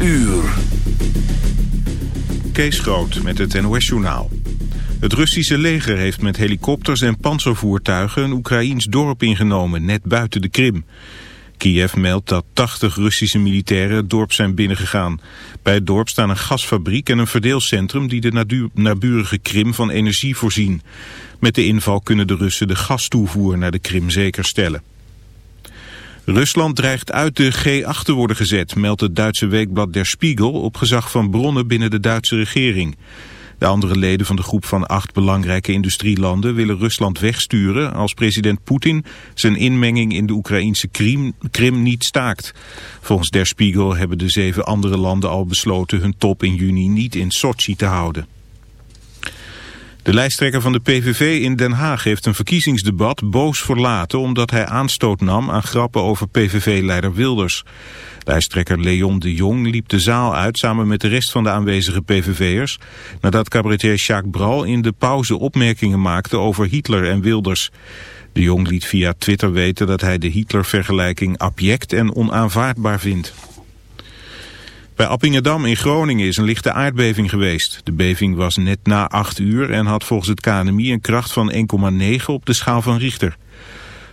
uur. Kees Groot met het NOS-journaal. Het Russische leger heeft met helikopters en panzervoertuigen... een Oekraïns dorp ingenomen, net buiten de Krim. Kiev meldt dat 80 Russische militairen het dorp zijn binnengegaan. Bij het dorp staan een gasfabriek en een verdeelcentrum... die de naburige Krim van energie voorzien. Met de inval kunnen de Russen de gastoevoer naar de Krim zeker stellen. Rusland dreigt uit de G8 te worden gezet, meldt het Duitse weekblad Der Spiegel op gezag van bronnen binnen de Duitse regering. De andere leden van de groep van acht belangrijke industrielanden willen Rusland wegsturen als president Poetin zijn inmenging in de Oekraïnse Krim, Krim niet staakt. Volgens Der Spiegel hebben de zeven andere landen al besloten hun top in juni niet in Sochi te houden. De lijsttrekker van de PVV in Den Haag heeft een verkiezingsdebat boos verlaten omdat hij aanstoot nam aan grappen over PVV-leider Wilders. Lijsttrekker Leon de Jong liep de zaal uit samen met de rest van de aanwezige PVV'ers nadat cabaretier Jacques Bral in de pauze opmerkingen maakte over Hitler en Wilders. De Jong liet via Twitter weten dat hij de Hitler-vergelijking abject en onaanvaardbaar vindt. Bij Appingedam in Groningen is een lichte aardbeving geweest. De beving was net na 8 uur en had volgens het KNMI een kracht van 1,9 op de schaal van Richter.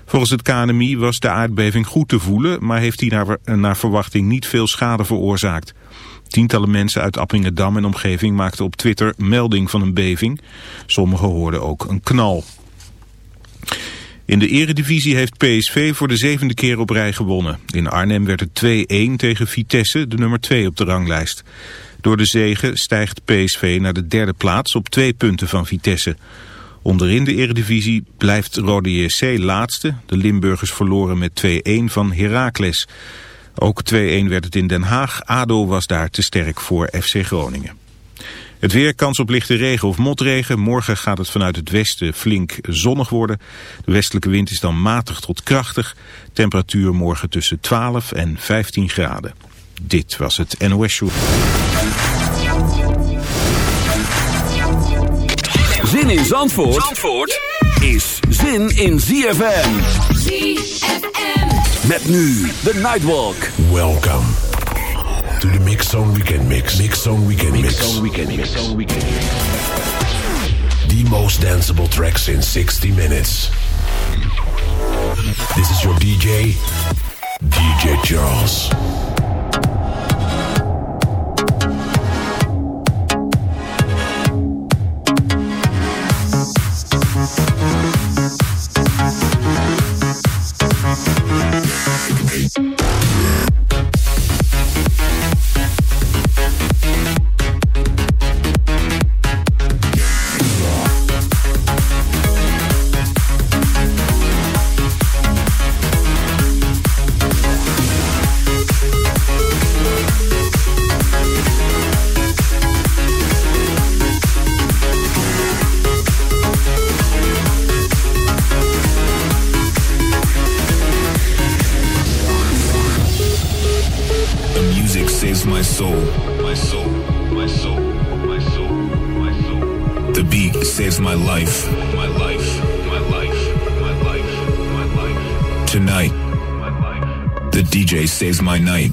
Volgens het KNMI was de aardbeving goed te voelen, maar heeft die naar, naar verwachting niet veel schade veroorzaakt. Tientallen mensen uit Appingedam en omgeving maakten op Twitter melding van een beving. Sommigen hoorden ook een knal. In de eredivisie heeft PSV voor de zevende keer op rij gewonnen. In Arnhem werd het 2-1 tegen Vitesse, de nummer 2 op de ranglijst. Door de zegen stijgt PSV naar de derde plaats op twee punten van Vitesse. Onderin de eredivisie blijft Rode JC laatste. De Limburgers verloren met 2-1 van Heracles. Ook 2-1 werd het in Den Haag. ADO was daar te sterk voor FC Groningen. Het weer, kans op lichte regen of motregen. Morgen gaat het vanuit het westen flink zonnig worden. De westelijke wind is dan matig tot krachtig. Temperatuur morgen tussen 12 en 15 graden. Dit was het NOS Show. Zin in Zandvoort, Zandvoort is zin in ZFM. ZFM. Met nu de Nightwalk. Welcome to the Mix Zone Weekend Mix. Mix Zone Weekend Mix. Mix Zone Weekend Mix. Mix Zone Weekend Mix. The most danceable tracks in 60 minutes. This is your DJ, DJ Charles. my soul. My soul. My soul. My soul. My soul. The beat saves my life. My life. My life. My life. My life. Tonight, the DJ saves my night.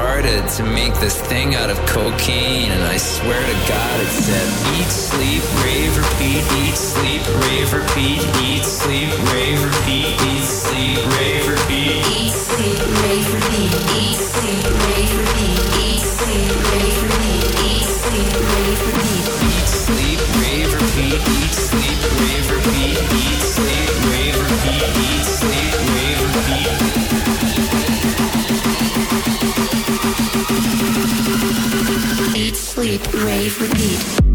started to make this thing out of cocaine. And I swear to God, it said, eat, sleep, rave, repeat, eat, sleep, rave, repeat, eat, sleep, rave, repeat, eat, sleep, rave, repeat, eat, sleep, rave, repeat, eat, sleep, rave, repeat, eat, rave, repeat.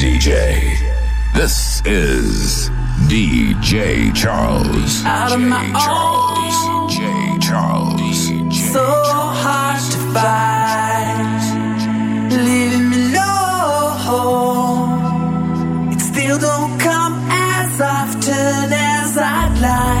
DJ. This is DJ Charles. Out of my Charles. DJ Charles. DJ so hard to find. Leaving me low. It still don't come as often as I'd like.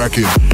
Cracking,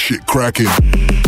shit cracking.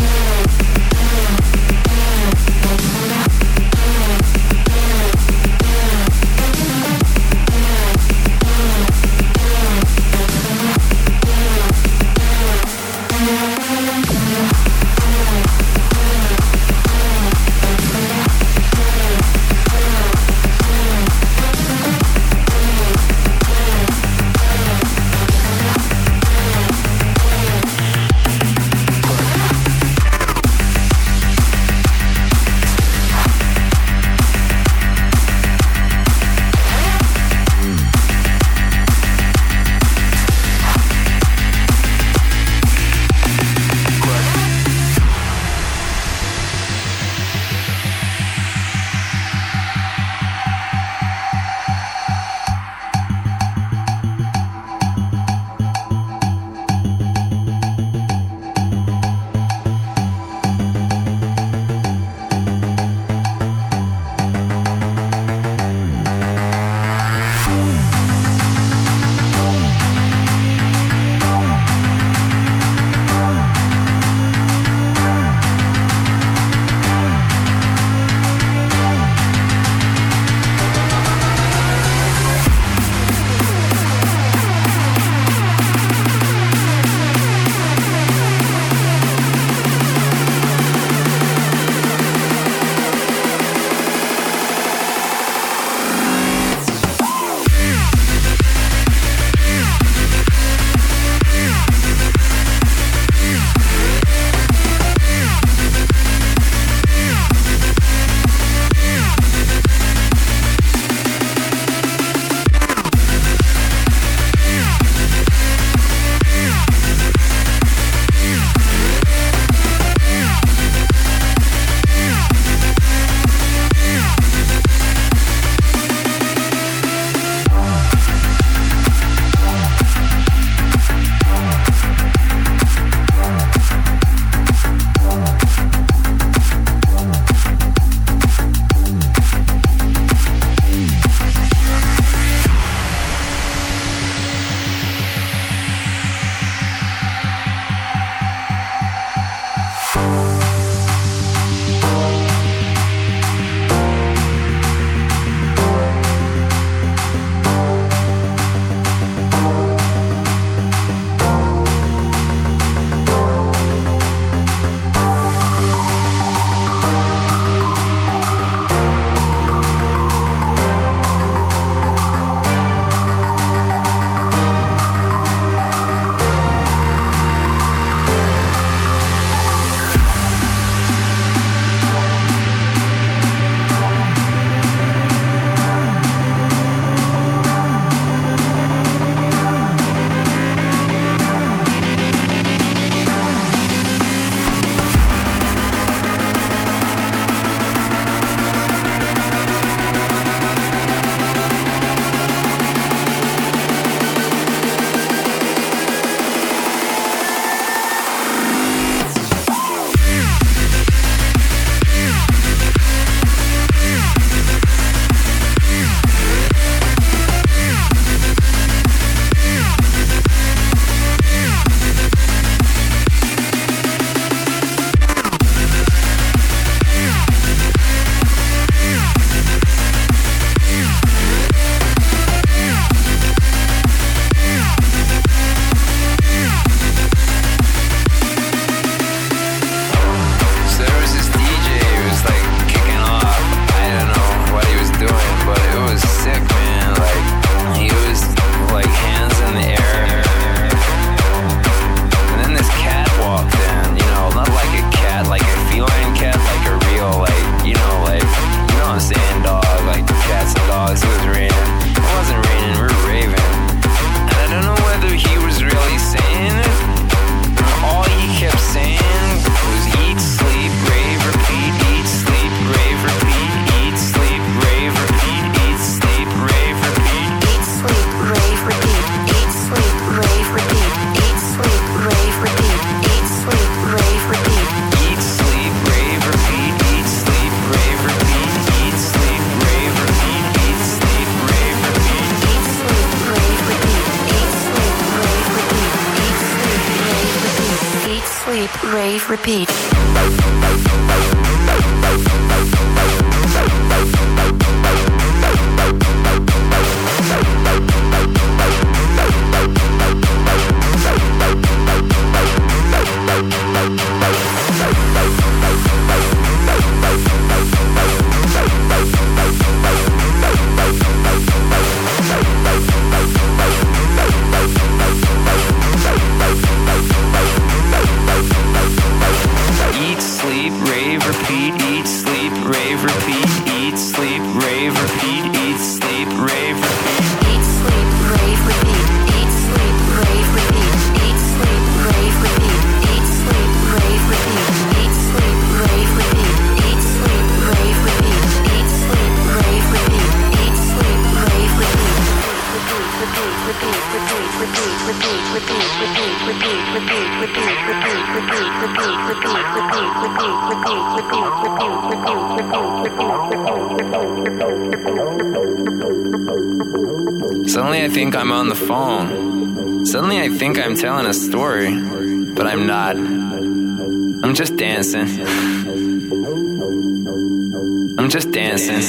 I'm just dancing.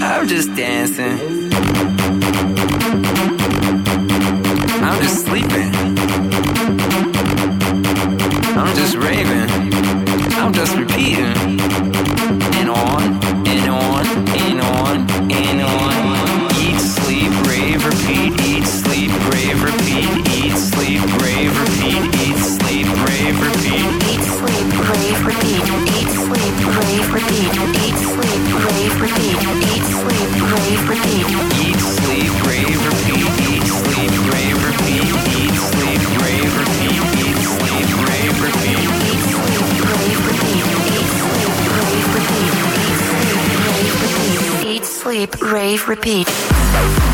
I'm just dancing. I'm just sleeping. Rave Repeat.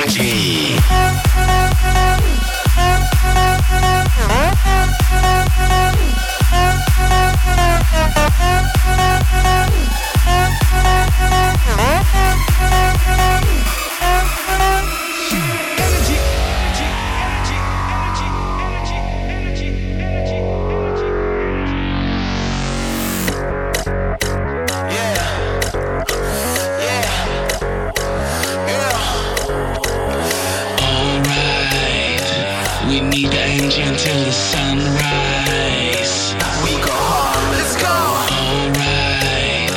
energy. until the sunrise. We go hard, let's go. Alright,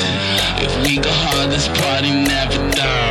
if we go hard, this party never dies.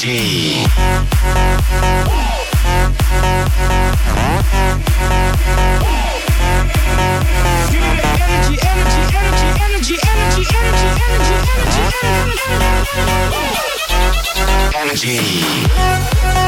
Energy. Energy.